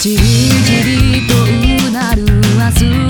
じりじりとうなる明日